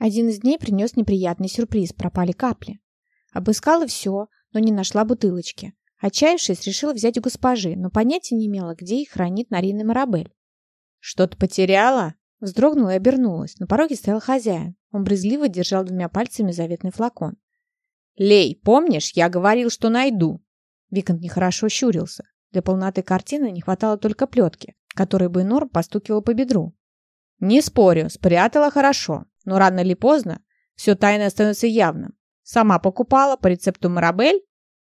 Один из дней принес неприятный сюрприз, пропали капли. Обыскала все, но не нашла бутылочки. Отчаявшись, решила взять у госпожи, но понятия не имела, где их хранит Нарина Марабель. «Что-то потеряла?» Вздрогнула и обернулась. На пороге стоял хозяин. Он брезгливо держал двумя пальцами заветный флакон. «Лей, помнишь, я говорил, что найду?» Викант нехорошо щурился. Для полноты картины не хватало только плетки, которой бы Норм постукивал по бедру. «Не спорю, спрятала хорошо, но рано или поздно все тайное становится явным. Сама покупала по рецепту Марабель?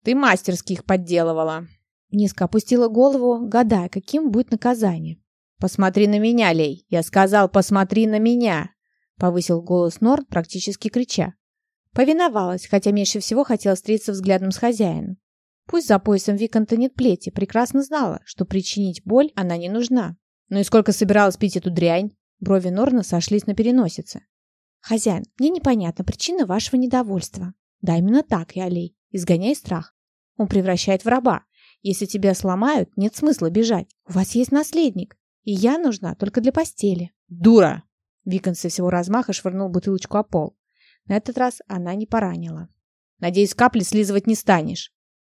Ты мастерски их подделывала». Низко опустила голову, гадая, каким будет наказание. «Посмотри на меня, Лей! Я сказал, посмотри на меня!» Повысил голос Норд, практически крича. Повиновалась, хотя меньше всего хотела встретиться взглядом с хозяином. Пусть за поясом Виконта нет плети, прекрасно знала, что причинить боль она не нужна. «Ну и сколько собиралась пить эту дрянь?» Брови Норна сошлись на переносице. «Хозяин, мне непонятна причина вашего недовольства». «Да, именно так, Ялей. Изгоняй страх. Он превращает в раба. Если тебя сломают, нет смысла бежать. У вас есть наследник. И я нужна только для постели. Дура! Викон со всего размаха швырнул бутылочку о пол. На этот раз она не поранила. Надеюсь, капли слизывать не станешь.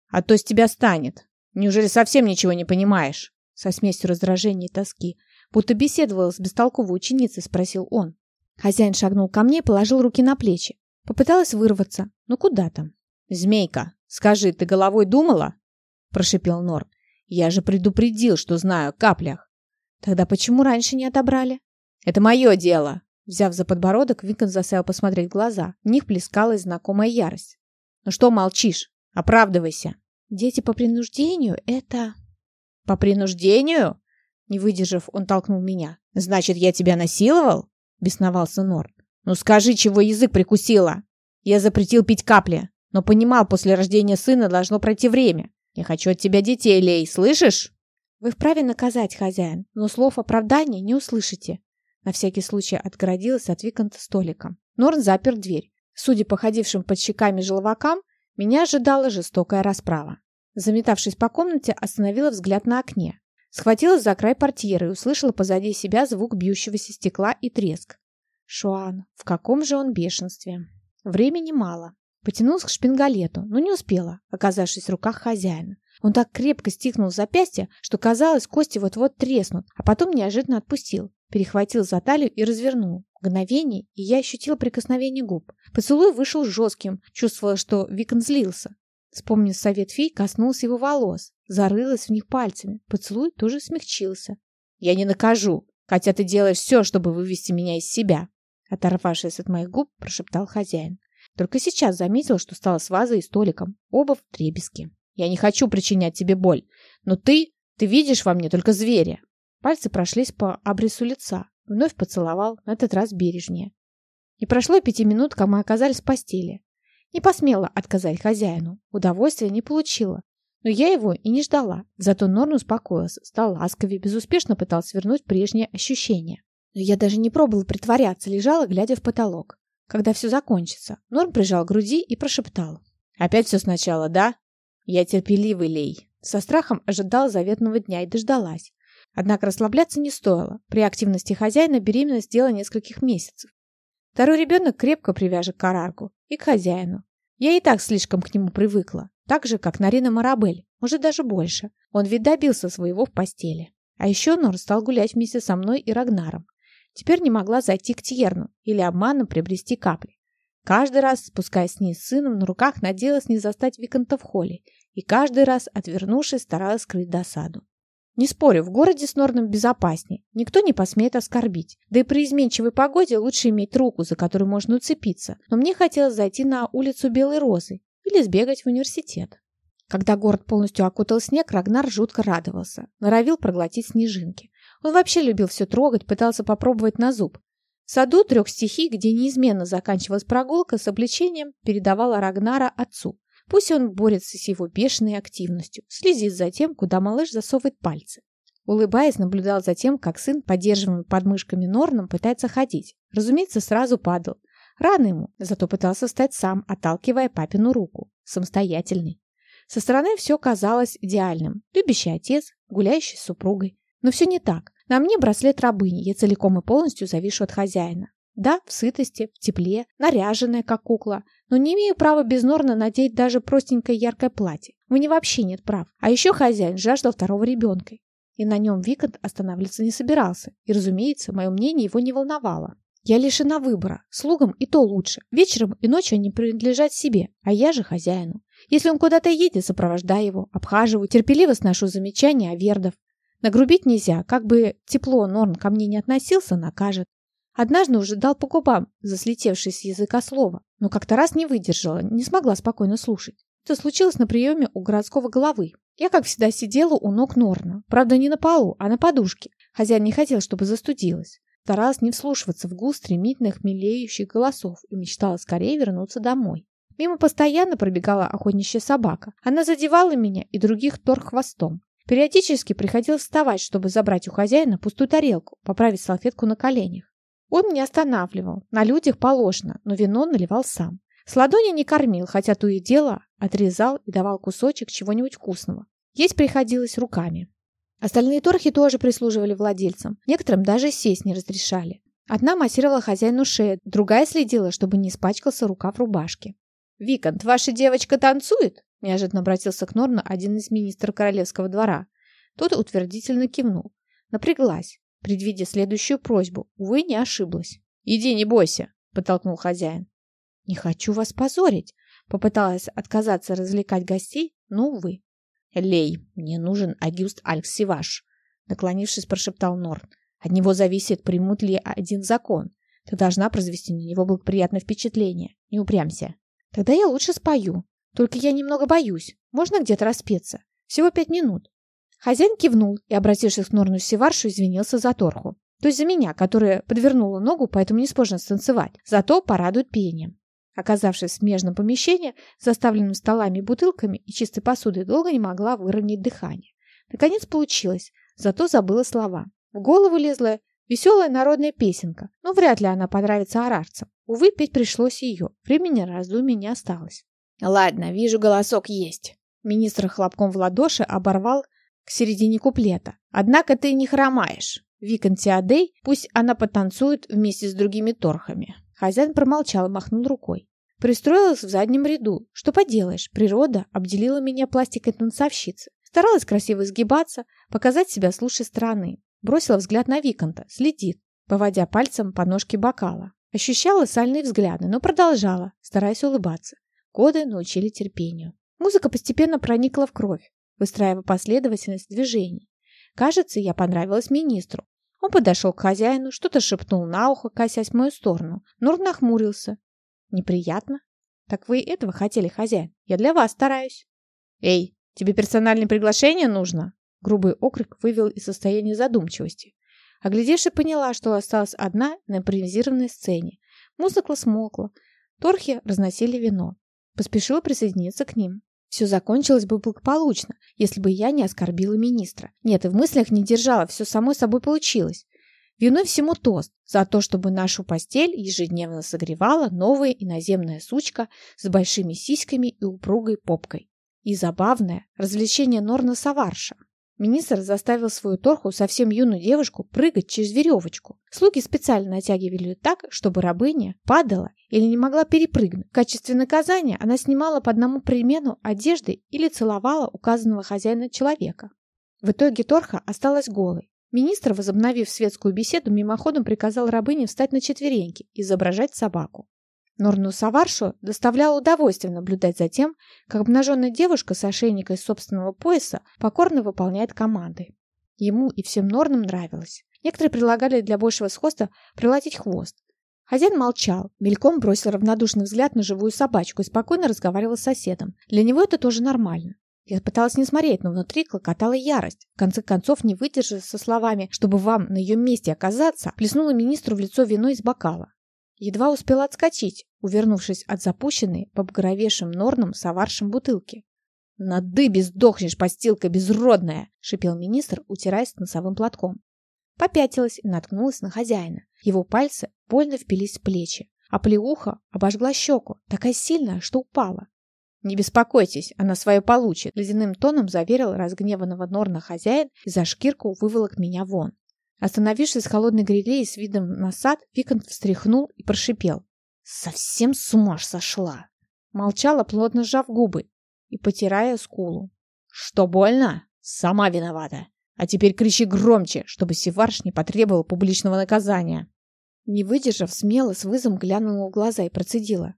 А то с тебя станет. Неужели совсем ничего не понимаешь? Со смесью раздражения и тоски. Будто беседовал с бестолковой ученицей, спросил он. Хозяин шагнул ко мне и положил руки на плечи. Попыталась вырваться. Ну куда там? «Змейка, скажи, ты головой думала?» Прошипел Норд. «Я же предупредил, что знаю о каплях. Тогда почему раньше не отобрали? Это мое дело. Взяв за подбородок, Викон заставил посмотреть в глаза. В них плескалась знакомая ярость. Ну что молчишь? Оправдывайся. Дети по принуждению — это... По принуждению? Не выдержав, он толкнул меня. Значит, я тебя насиловал? Бесновался Норд. Ну скажи, чего язык прикусила? Я запретил пить капли, но понимал, после рождения сына должно пройти время. Я хочу от тебя детей, Лей, слышишь? Вы вправе наказать, хозяин, но слов оправдания не услышите. На всякий случай отгородилась от Виконта столиком. Норн запер дверь. Судя по ходившим под щеками желвакам, меня ожидала жестокая расправа. Заметавшись по комнате, остановила взгляд на окне. Схватилась за край портьеры и услышала позади себя звук бьющегося стекла и треск. Шуан, в каком же он бешенстве? Времени мало. Потянулась к шпингалету, но не успела, оказавшись в руках хозяина. Он так крепко стиснул запястье, что казалось, кости вот-вот треснут, а потом неожиданно отпустил, перехватил за талию и развернул. Мгновение, и я ощутила прикосновение губ. Поцелуй вышел жестким, чувствовала, что Викон злился. Вспомнив совет фей, коснулся его волос, зарылась в них пальцами. Поцелуй тоже смягчился. «Я не накажу, хотя ты делаешь все, чтобы вывести меня из себя», оторвавшись от моих губ, прошептал хозяин. Только сейчас заметил, что стало с вазой и столиком, оба в требеске. Я не хочу причинять тебе боль, но ты, ты видишь во мне только зверя. Пальцы прошлись по обрису лица. Вновь поцеловал, на этот раз бережнее. Не прошло пяти минут, как мы оказались в постели. Не посмела отказать хозяину. Удовольствия не получила. Но я его и не ждала. Зато Норн успокоился, стал ласковее, безуспешно пытался вернуть прежние ощущения. Но я даже не пробовала притворяться, лежала, глядя в потолок. Когда все закончится, Норм прижал к груди и прошептал. «Опять все сначала, да?» Я терпеливый, Лей. Со страхом ожидал заветного дня и дождалась. Однако расслабляться не стоило. При активности хозяина беременность дело нескольких месяцев. Второй ребенок крепко привяжет к Арарку и к хозяину. Я и так слишком к нему привыкла. Так же, как Нарина Марабель. Может, даже больше. Он ведь добился своего в постели. А еще Нор стал гулять вместе со мной и Рагнаром. Теперь не могла зайти к Тьерну или обманом приобрести капли. Каждый раз, спускаясь вниз с сыном, на руках надеялась не застать Виконта в холле, и каждый раз, отвернувшись, старалась скрыть досаду. Не спорю, в городе с Норном безопаснее, никто не посмеет оскорбить. Да и при изменчивой погоде лучше иметь руку, за которую можно уцепиться. Но мне хотелось зайти на улицу Белой Розы или сбегать в университет. Когда город полностью окутал снег, Рагнар жутко радовался. Норовил проглотить снежинки. Он вообще любил все трогать, пытался попробовать на зуб. В саду трех стихий, где неизменно заканчивалась прогулка, с облегчением передавала Рагнара отцу. Пусть он борется с его бешеной активностью, следит за тем, куда малыш засовывает пальцы. Улыбаясь, наблюдал за тем, как сын, поддерживаемый подмышками Норном, пытается ходить. Разумеется, сразу падал. Рано ему, зато пытался встать сам, отталкивая папину руку. Самостоятельный. Со стороны все казалось идеальным. Любящий отец, гуляющий с супругой. Но все не так. На мне браслет рабыни, я целиком и полностью завишу от хозяина. Да, в сытости, в тепле, наряженная, как кукла, но не имею права без Норна надеть даже простенькое яркое платье. У меня вообще нет прав. А еще хозяин жаждал второго ребенка. И на нем Викант останавливаться не собирался. И, разумеется, мое мнение его не волновало. Я лишена выбора. Слугам и то лучше. Вечером и ночью они принадлежат себе, а я же хозяину. Если он куда-то едет, сопровождай его, обхаживаю, терпеливо сношу замечания о вердов. Нагрубить нельзя, как бы тепло Норн ко мне не относился, накажет. Однажды уже дал по губам за слетевшее с языка слово, но как-то раз не выдержала, не смогла спокойно слушать. Это случилось на приеме у городского головы. Я, как всегда, сидела у ног Норна. Правда, не на полу, а на подушке. Хозяин не хотел, чтобы застудилась. Старалась не вслушиваться в гул стремительных мелеющих голосов и мечтала скорее вернуться домой. Мимо постоянно пробегала охотничья собака. Она задевала меня и других тор хвостом. Периодически приходилось вставать, чтобы забрать у хозяина пустую тарелку, поправить салфетку на коленях. Он не останавливал. На людях положено, но вино наливал сам. С ладони не кормил, хотя то и дело отрезал и давал кусочек чего-нибудь вкусного. Есть приходилось руками. Остальные торхи тоже прислуживали владельцам. Некоторым даже сесть не разрешали. Одна массировала хозяину шею, другая следила, чтобы не испачкался рукав рубашки. «Викант, ваша девочка танцует?» Неожиданно обратился к Норну один из министров королевского двора. Тот утвердительно кивнул. Напряглась, предвидя следующую просьбу. Увы, не ошиблась. «Иди, не бойся», — подтолкнул хозяин. «Не хочу вас позорить», — попыталась отказаться развлекать гостей, но, увы. «Лей, мне нужен Агюст Альксиваш», — наклонившись, прошептал Норн. «От него зависит, примут ли один закон. Ты должна произвести на него благоприятное впечатление. Не упрямься». «Тогда я лучше спою. Только я немного боюсь. Можно где-то распеться? Всего пять минут». Хозяин кивнул и, обратившись к Норну Севаршу, извинился за торху. То есть за меня, которая подвернула ногу, поэтому не сможет станцевать. Зато порадует пением. Оказавшись в смежном помещении, заставленном столами и бутылками и чистой посудой, долго не могла выровнять дыхание. Наконец получилось, зато забыла слова. В голову лезла веселая народная песенка, но вряд ли она понравится арарцам. Увы, петь пришлось ее, времени на раздумье не осталось. «Ладно, вижу, голосок есть». Министр хлопком в ладоши оборвал к середине куплета. «Однако ты не хромаешь. Викон Теодей, пусть она потанцует вместе с другими торхами». Хозяин промолчал и махнул рукой. Пристроилась в заднем ряду. Что поделаешь, природа обделила меня пластикой танцовщицы. Старалась красиво изгибаться, показать себя с лучшей стороны. Бросила взгляд на Виконта, следит, поводя пальцем по ножке бокала. Ощущала сальные взгляды, но продолжала, стараясь улыбаться. Годы научили терпению. Музыка постепенно проникла в кровь, выстраивая последовательность движений. Кажется, я понравилась министру. Он подошел к хозяину, что-то шепнул на ухо, косясь в мою сторону. Нур нахмурился. «Неприятно?» «Так вы этого хотели, хозяин? Я для вас стараюсь». «Эй, тебе персональное приглашение нужно?» Грубый окрик вывел из состояния задумчивости. Оглядевшись, поняла, что осталась одна на импровизированной сцене. Музыка смолкла. Торхи разносили вино. Поспешила присоединиться к ним. Все закончилось бы благополучно, если бы я не оскорбила министра. Нет, и в мыслях не держала, все само собой получилось. Виной всему тост за то, чтобы нашу постель ежедневно согревала новая иноземная сучка с большими сиськами и упругой попкой. И забавное развлечение Норна Саварша. Министр заставил свою торху, совсем юную девушку, прыгать через веревочку. Слуги специально натягивали ее так, чтобы рабыня падала или не могла перепрыгнуть. В качестве наказания она снимала по одному предмету одежды или целовала указанного хозяина человека. В итоге торха осталась голой. Министр, возобновив светскую беседу, мимоходом приказал рабыне встать на четвереньки и изображать собаку. Норну Саваршу доставляло удовольствие наблюдать за тем, как обнаженная девушка с ошейника из собственного пояса покорно выполняет команды. Ему и всем Норнам нравилось. Некоторые предлагали для большего сходства приладить хвост. Хозяин молчал, мельком бросил равнодушный взгляд на живую собачку и спокойно разговаривал с соседом. Для него это тоже нормально. Я пыталась не смотреть, но внутри клокотала ярость. В конце концов, не выдержав со словами, чтобы вам на ее месте оказаться, плеснула министру в лицо вино из бокала. Едва успела отскочить, увернувшись от запущенной по багровейшим норнам соваршим бутылки. «На дыбе сдохнешь, постилка безродная!» — шипел министр, утираясь носовым платком. Попятилась и наткнулась на хозяина. Его пальцы больно впились в плечи, а плеуха обожгла щеку, такая сильная, что упала. «Не беспокойтесь, она свое получит», — ледяным тоном заверил разгневанного Норна хозяин и за шкирку выволок меня вон. Остановившись с холодной грилей с видом на сад, Викант встряхнул и прошипел. «Совсем с ума сошла!» Молчала, плотно сжав губы и потирая скулу. «Что, больно? Сама виновата. А теперь кричи громче, чтобы Севарш не потребовал публичного наказания». Не выдержав, смело с вызовом глянула в глаза и процедила.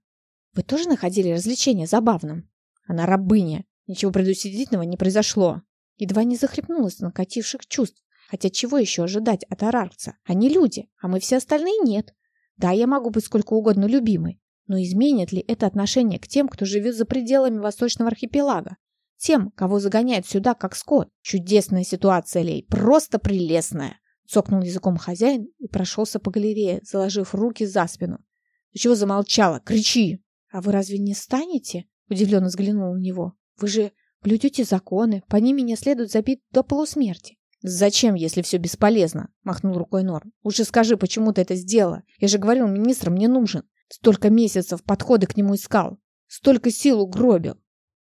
«Вы тоже находили развлечение забавным?» «Она рабыня. Ничего предусудительного не произошло». Едва не захлебнулась накативших чувств. Хотя чего еще ожидать от арарца? Они люди, а мы все остальные нет. Да, я могу быть сколько угодно любимой, но изменит ли это отношение к тем, кто живет за пределами Восточного архипелага? Тем, кого загоняют сюда как скот? Чудесная ситуация, Лей, просто прелестная. Цокнул языком хозяин и прошелся по галерее, заложив руки за спину. «Ты чего замолчала? Кричи!» «А вы разве не станете?» Удивленно взглянул на него. «Вы же блюдете законы, по ним меня следует забить до полусмерти». «Зачем, если все бесполезно?» – махнул рукой Норм. «Лучше скажи, почему ты это сделала? Я же говорил, министр мне нужен. Столько месяцев подходы к нему искал. Столько сил угробил».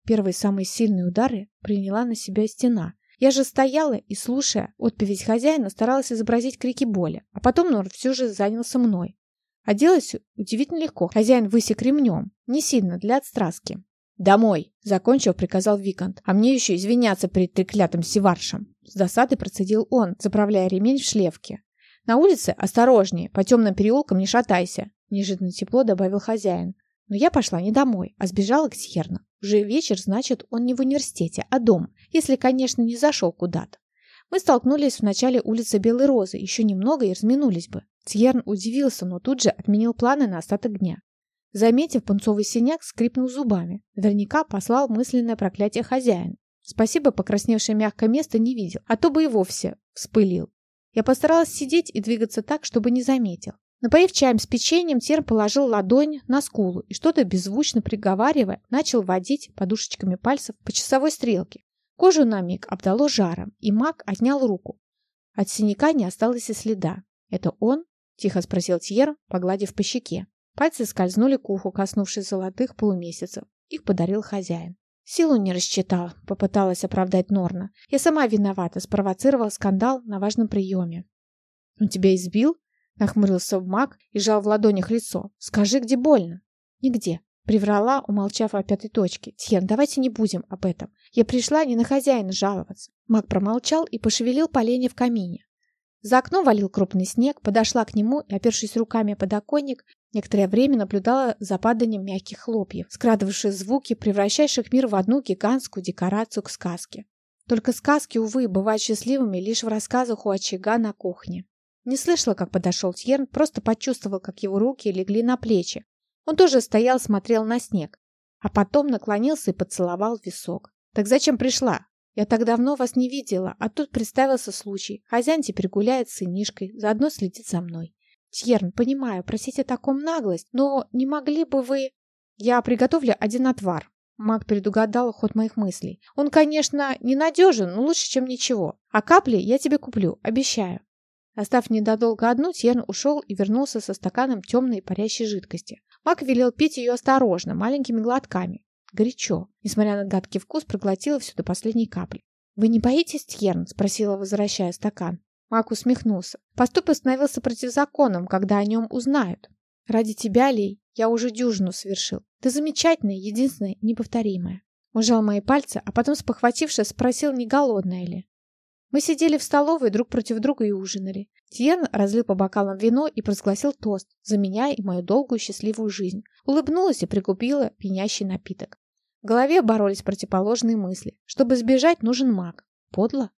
Первые самые сильные удары приняла на себя стена. Я же стояла и, слушая отповедь хозяина, старалась изобразить крики боли. А потом Норм все же занялся мной. Оделась удивительно легко. Хозяин высек ремнем. Не сильно, для отстраски. «Домой!» — закончил, приказал Викант. «А мне еще извиняться перед треклятым севаршем!» С досадой процедил он, заправляя ремень в шлевке. «На улице осторожнее, по темным переулкам не шатайся!» Неожиданно тепло добавил хозяин. Но я пошла не домой, а сбежала к Сьерну. Уже вечер, значит, он не в университете, а дома, если, конечно, не зашел куда-то. Мы столкнулись в начале улицы Белой Розы, еще немного и разминулись бы. Тьерн удивился, но тут же отменил планы на остаток дня. Заметив пунцовый синяк, скрипнул зубами. Наверняка послал мысленное проклятие хозяин. Спасибо, покрасневшее мягкое место не видел, а то бы и вовсе вспылил. Я постаралась сидеть и двигаться так, чтобы не заметил. Напоив чаем с печеньем, Терн положил ладонь на скулу и что-то беззвучно приговаривая, начал водить подушечками пальцев по часовой стрелке. Кожу на миг обдало жаром, и маг отнял руку. От синяка не осталось и следа. «Это он?» – тихо спросил Тьер, погладив по щеке. Пальцы скользнули к уху, коснувшись золотых полумесяцев. Их подарил хозяин. Силу не рассчитал, попыталась оправдать Норна. Я сама виновата, спровоцировал скандал на важном приеме. «Он тебя избил?» Нахмурился маг и жал в ладонях лицо. «Скажи, где больно?» «Нигде». Приврала, умолчав о пятой точке. «Тьен, давайте не будем об этом. Я пришла не на хозяина жаловаться». Маг промолчал и пошевелил поленья в камине. За окном валил крупный снег, подошла к нему и, опершись руками о подоконник, Некоторое время наблюдала за паданием мягких хлопьев, скрадывавших звуки, превращающих мир в одну гигантскую декорацию к сказке. Только сказки, увы, бывают счастливыми лишь в рассказах у очага на кухне. Не слышала, как подошел Тьерн, просто почувствовал, как его руки легли на плечи. Он тоже стоял, смотрел на снег, а потом наклонился и поцеловал висок. «Так зачем пришла? Я так давно вас не видела, а тут представился случай. Хозяин теперь гуляет с сынишкой, заодно следит за мной. Тьерн, понимаю, просите таком наглость, но не могли бы вы... Я приготовлю один отвар. Маг предугадал ход моих мыслей. Он, конечно, ненадежен, но лучше, чем ничего. А капли я тебе куплю, обещаю. Остав недолго одну, Тьерн ушел и вернулся со стаканом темной парящей жидкости. Маг велел пить ее осторожно, маленькими глотками. Горячо. Несмотря на гадкий вкус, проглотила все до последней капли. «Вы не боитесь, Тьерн?» – спросила, возвращая стакан. Мак усмехнулся. Поступок становился противозаконным, когда о нем узнают. Ради тебя, Лей, я уже дюжину совершил. Ты замечательная, единственная, неповторимая. Ужал мои пальцы, а потом, спохватившись, спросил, не голодная ли. Мы сидели в столовой друг против друга и ужинали. Тьен разлил по бокалам вино и провозгласил тост за меня и мою долгую счастливую жизнь. Улыбнулась и прикупила пьянящий напиток. В голове боролись противоположные мысли. Чтобы сбежать, нужен маг. Подло?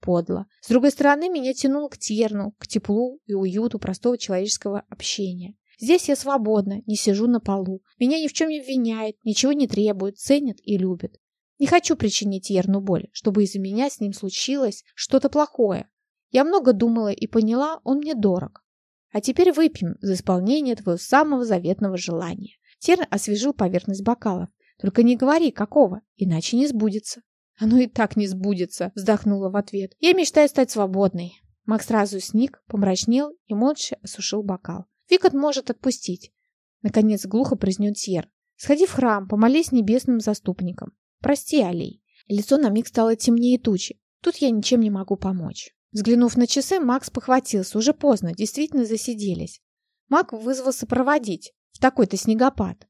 Подло. С другой стороны, меня тянуло к терну, к теплу и уюту простого человеческого общения. Здесь я свободна, не сижу на полу. Меня ни в чем не обвиняют, ничего не требуют, ценят и любят. Не хочу причинить Ерну боль, чтобы из-за меня с ним случилось что-то плохое. Я много думала и поняла, он мне дорог. А теперь выпьем за исполнение твоего самого заветного желания. Терн освежил поверхность бокалов. Только не говори, какого, иначе не сбудется. «Оно и так не сбудется», — вздохнула в ответ. «Я мечтаю стать свободной». Макс сразу сник, помрачнел и молча осушил бокал. «Викот может отпустить», — наконец глухо произнес Сьер. «Сходи в храм, помолись небесным заступникам. Прости, Алей». Лицо на миг стало темнее тучи. Тут я ничем не могу помочь. Взглянув на часы, Макс похватился. Уже поздно, действительно засиделись. Мак вызвался проводить в такой-то снегопад.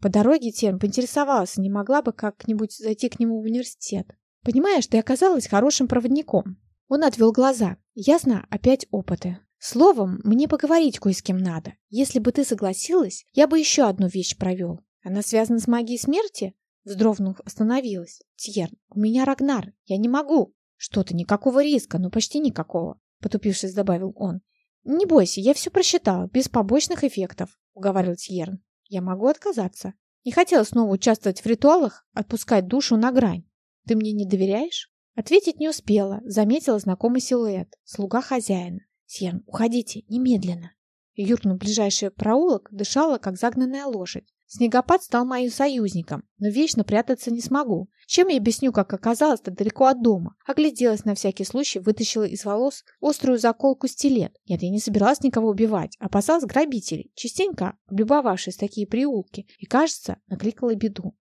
По дороге Тен поинтересовался, не могла бы как-нибудь зайти к нему в университет. «Понимаешь, ты оказалась хорошим проводником». Он отвел глаза. «Ясно, опять опыты. Словом, мне поговорить кое с кем надо. Если бы ты согласилась, я бы еще одну вещь провел. Она связана с магией смерти?» Вздрогнув, остановилась. «Тьерн, у меня Рагнар. Я не могу». «Что-то, никакого риска, но почти никакого», — потупившись, добавил он. «Не бойся, я все просчитала, без побочных эффектов», — уговаривал Тьерн. «Я могу отказаться. Не хотела снова участвовать в ритуалах, отпускать душу на грань. Ты мне не доверяешь?» Ответить не успела, заметила знакомый силуэт, слуга хозяина. «Тьерн, уходите, немедленно!» Юркнув в ближайший проулок, дышала, как загнанная лошадь. Снегопад стал моим союзником, но вечно прятаться не смогу. Чем я объясню, как оказалось так далеко от дома? Огляделась на всякий случай, вытащила из волос острую заколку стилет. Нет, я не собиралась никого убивать, опасалась грабителей, частенько облюбовавшись такие приулки, и, кажется, накликала беду.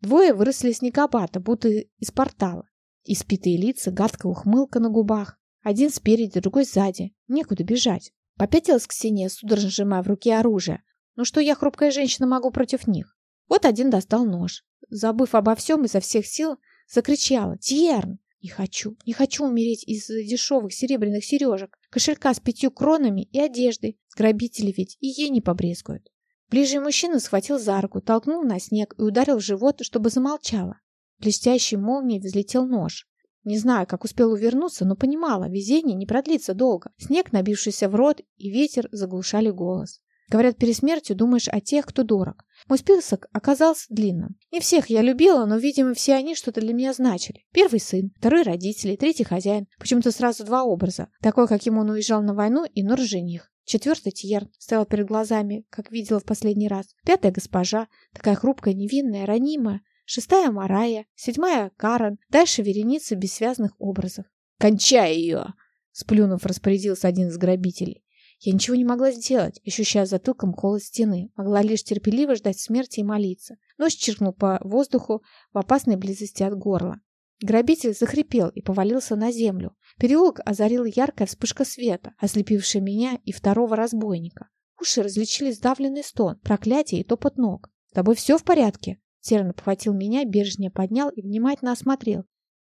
Двое выросли снегопада, будто из портала. Испитые лица, гадкая ухмылка на губах. Один спереди, другой сзади. Некуда бежать. Попятилась к стене, судорожно сжимая в руке оружие. Ну что я, хрупкая женщина, могу против них? Вот один достал нож. Забыв обо всем, изо всех сил закричала «Тьерн!» Не хочу, не хочу умереть из-за дешевых серебряных сережек, кошелька с пятью кронами и одеждой. Грабители ведь и ей не побрезгуют. Ближний мужчина схватил за руку, толкнул на снег и ударил в живот, чтобы замолчала. Блестящей молнией взлетел нож. Не знаю, как успел увернуться, но понимала, везение не продлится долго. Снег, набившийся в рот, и ветер заглушали голос. Говорят, перед смертью думаешь о тех, кто дорог. Мой список оказался длинным. Не всех я любила, но, видимо, все они что-то для меня значили. Первый сын, второй родители, третий хозяин. Почему-то сразу два образа. Такой, каким он уезжал на войну, и Нор жених. Четвертый Тьерн стоял перед глазами, как видела в последний раз. Пятая госпожа, такая хрупкая, невинная, ранимая. Шестая Марая, седьмая Карен. Дальше вереница бессвязных образов. «Кончай ее!» Сплюнув, распорядился один из грабителей. Я ничего не могла сделать, ощущая затылком холод стены. Могла лишь терпеливо ждать смерти и молиться. Нож чиркнул по воздуху в опасной близости от горла. Грабитель захрипел и повалился на землю. Переулок озарила яркая вспышка света, ослепившая меня и второго разбойника. Уши различили сдавленный стон, проклятие и топот ног. «С тобой все в порядке?» Терн обхватил меня, бережнее поднял и внимательно осмотрел.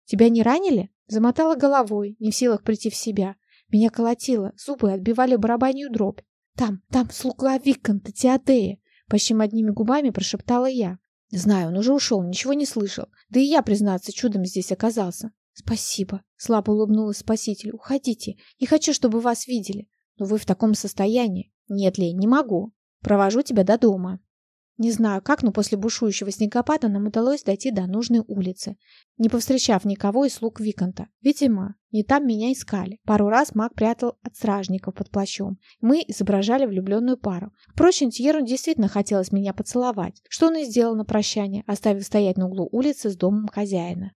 «Тебя не ранили?» Замотала головой, не в силах прийти в себя. Меня колотило, зубы отбивали барабанью дробь. «Там, там, слуга Виконта, Теодея!» Почти одними губами прошептала я. Знаю, он уже ушел, ничего не слышал. Да и я, признаться, чудом здесь оказался. Спасибо. Слабо улыбнулась спасителю. Уходите. Не хочу, чтобы вас видели. Но вы в таком состоянии. Нет, Лей, не могу. Провожу тебя до дома. Не знаю как, но после бушующего снегопада нам удалось дойти до нужной улицы, не повстречав никого из слуг Виконта. Видимо, не там меня искали. Пару раз маг прятал от стражников под плащом. Мы изображали влюбленную пару. Впрочем, Тьеру действительно хотелось меня поцеловать, что он и сделал на прощание, оставив стоять на углу улицы с домом хозяина.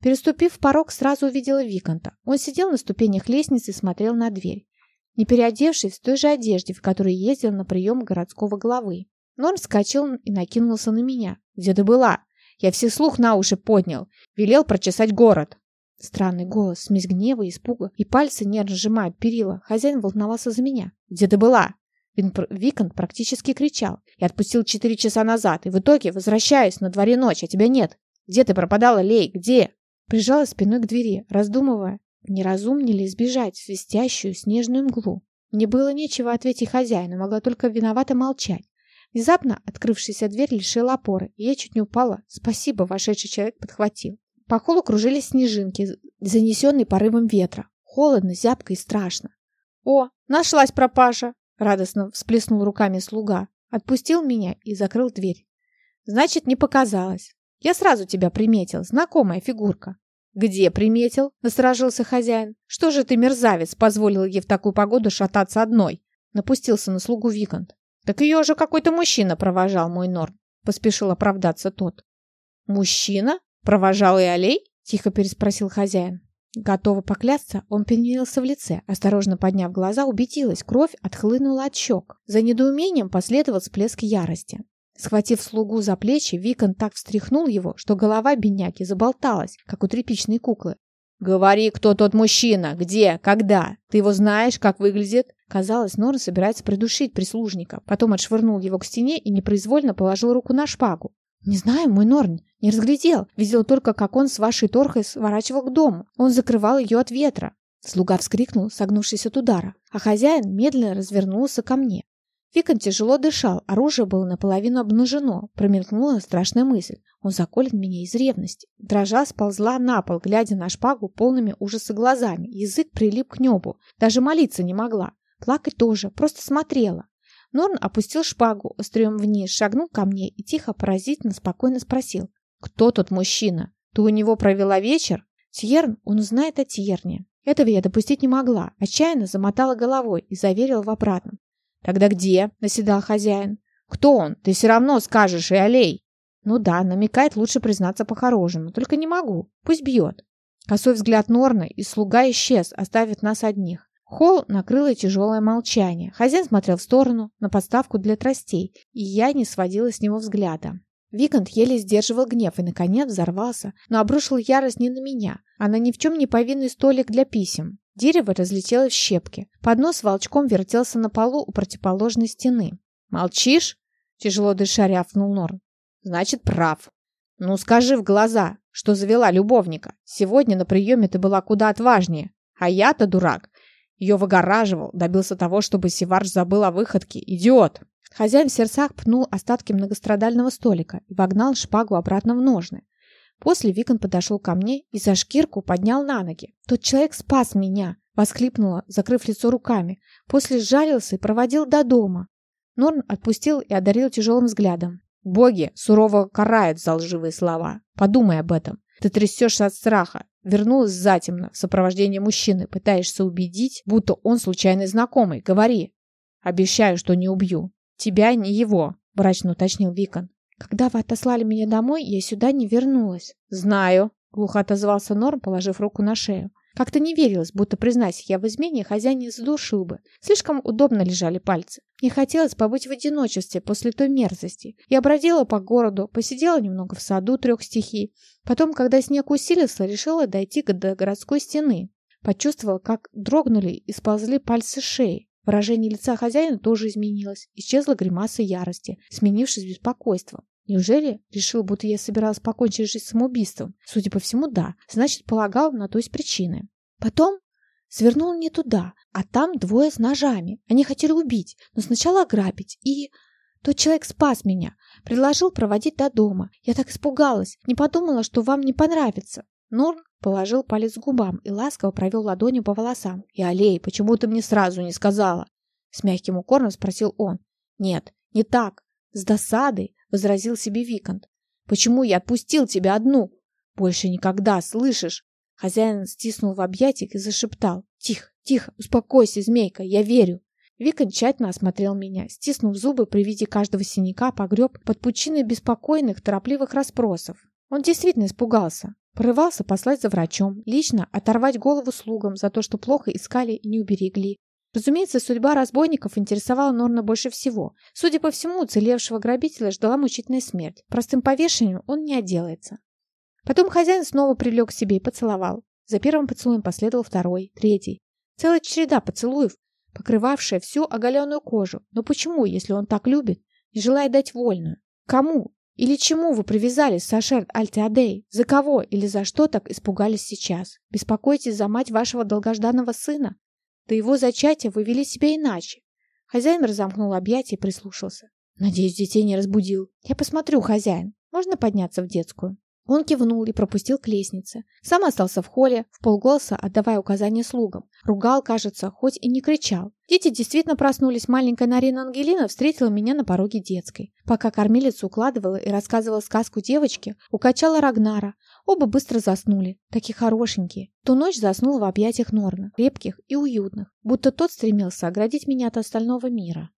Переступив порог, сразу увидела Виконта. Он сидел на ступенях лестницы и смотрел на дверь, не переодевшись в той же одежде, в которой ездил на прием городского главы. Норм вскочил и накинулся на меня. «Где ты была? Я всех слух на уши поднял. Велел прочесать город». Странный голос, смесь гнева испуга, и пальцы нервно сжимают перила. Хозяин волновался за меня. «Где ты была?» Викант практически кричал. «Я отпустил четыре часа назад, и в итоге возвращаюсь, на дворе ночь, а тебя нет. Где ты пропадала, Лей? Где?» Прижалась спиной к двери, раздумывая, не разумнее ли сбежать в свистящую снежную мглу. Мне было нечего ответить хозяину, могла только виновато молчать. Внезапно открывшаяся дверь лишила опоры, и я чуть не упала. Спасибо, вошедший человек подхватил. По холу кружились снежинки, занесенные порывом ветра. Холодно, зябко и страшно. «О, нашлась пропажа!» — радостно всплеснул руками слуга. Отпустил меня и закрыл дверь. «Значит, не показалось. Я сразу тебя приметил, знакомая фигурка». «Где приметил?» — насторожился хозяин. «Что же ты, мерзавец, позволил ей в такую погоду шататься одной?» Напустился на слугу Викант. «Так ее уже какой-то мужчина провожал, мой Норм», — поспешил оправдаться тот. «Мужчина? Провожал и Алей?» — тихо переспросил хозяин. Готово поклясться, он переменился в лице. Осторожно подняв глаза, убедилась, кровь отхлынула от щек. За недоумением последовал всплеск ярости. Схватив слугу за плечи, Викон так встряхнул его, что голова бедняки заболталась, как у тряпичной куклы. «Говори, кто тот мужчина, где, когда? Ты его знаешь, как выглядит?» Казалось, Норн собирается придушить прислужника. Потом отшвырнул его к стене и непроизвольно положил руку на шпагу. «Не знаю, мой Норн, не разглядел. Видел только, как он с вашей торхой сворачивал к дому. Он закрывал ее от ветра». Слуга вскрикнул, согнувшись от удара, а хозяин медленно развернулся ко мне. Викон тяжело дышал, оружие было наполовину обнажено. Промелькнула страшная мысль. Он заколет меня из ревности. Дрожа сползла на пол, глядя на шпагу полными ужаса глазами. Язык прилип к небу. Даже молиться не могла. Плакать тоже, просто смотрела. Норн опустил шпагу острием вниз, шагнул ко мне и тихо, поразительно, спокойно спросил. «Кто тот мужчина? Ты у него провела вечер?» «Тьерн, он узнает о Тьерне». Этого я допустить не могла. Отчаянно замотала головой и заверила в обратном. «Тогда где?» – наседал хозяин. «Кто он? Ты все равно скажешь и аллей!» «Ну да, намекает лучше признаться по-хорошему, только не могу. Пусть бьет». Косой взгляд Норны, и слуга исчез, оставив нас одних. Холл накрыло тяжелое молчание. Хозяин смотрел в сторону, на подставку для тростей, и я не сводила с него взгляда. Викант еле сдерживал гнев и, наконец, взорвался, но обрушил ярость не на меня, а на ни в чем не повинный столик для писем. Дерево разлетелось в щепки. Поднос волчком вертелся на полу у противоположной стены. «Молчишь?» – тяжело дыша рявкнул Норн. «Значит, прав. Ну, скажи в глаза, что завела любовника. Сегодня на приеме ты была куда отважнее. А я-то дурак. Ее выгораживал, добился того, чтобы Севарж забыл о выходке. Идиот!» Хозяин в сердцах пнул остатки многострадального столика и вогнал шпагу обратно в ножны. После Викон подошел ко мне и за шкирку поднял на ноги. «Тот человек спас меня!» — воскликнула, закрыв лицо руками. После сжалился и проводил до дома. Норн отпустил и одарил тяжелым взглядом. «Боги сурово карают за лживые слова. Подумай об этом. Ты трясешься от страха. Вернулась затемно в сопровождении мужчины. Пытаешься убедить, будто он случайный знакомый. Говори. Обещаю, что не убью. Тебя, не его», — мрачно уточнил Викон. Когда вы отослали меня домой, я сюда не вернулась. Знаю, глухо отозвался Норм, положив руку на шею. Как-то не верилось, будто, признайся я в измене, хозяин задушил бы. Слишком удобно лежали пальцы. Мне хотелось побыть в одиночестве после той мерзости. Я бродила по городу, посидела немного в саду трех стихий. Потом, когда снег усилился, решила дойти до городской стены. Почувствовала, как дрогнули и сползли пальцы шеи. Выражение лица хозяина тоже изменилось. Исчезла гримаса ярости, сменившись беспокойством. Неужели решил, будто я собиралась покончить жизнь самоубийством? Судя по всему, да. Значит, полагал, на то есть причины. Потом свернул не туда, а там двое с ножами. Они хотели убить, но сначала ограбить. И тот человек спас меня, предложил проводить до дома. Я так испугалась, не подумала, что вам не понравится. Норн положил палец к губам и ласково провел ладонью по волосам. «И Алей, почему ты мне сразу не сказала?» С мягким укором спросил он. «Нет, не так. С досадой», — возразил себе Викант. «Почему я отпустил тебя одну?» «Больше никогда, слышишь?» Хозяин стиснул в объятиях и зашептал. «Тихо, тихо, успокойся, змейка, я верю». Викон тщательно осмотрел меня, стиснув зубы при виде каждого синяка, погреб под пучиной беспокойных, торопливых расспросов. Он действительно испугался. Порывался послать за врачом, лично оторвать голову слугам за то, что плохо искали и не уберегли. Разумеется, судьба разбойников интересовала Норна больше всего. Судя по всему, уцелевшего грабителя ждала мучительная смерть. Простым повешением он не отделается. Потом хозяин снова прилег к себе и поцеловал. За первым поцелуем последовал второй, третий. Целая череда поцелуев, покрывавшая всю оголенную кожу. Но почему, если он так любит, не желает дать вольную? Кому? Или чему вы привязались, Сашер Альтиадей? За кого или за что так испугались сейчас? Беспокойтесь за мать вашего долгожданного сына? До его зачатия вы вели себя иначе. Хозяин разомкнул объятия и прислушался. Надеюсь, детей не разбудил. Я посмотрю, хозяин. Можно подняться в детскую? Он кивнул и пропустил к лестнице. Сам остался в холле, в полголоса отдавая указания слугам. Ругал, кажется, хоть и не кричал. Дети действительно проснулись. Маленькая Нарина Ангелина встретила меня на пороге детской. Пока кормилица укладывала и рассказывала сказку девочке, укачала Рагнара. Оба быстро заснули. Такие хорошенькие. Ту ночь заснула в объятиях Норна, крепких и уютных, будто тот стремился оградить меня от остального мира.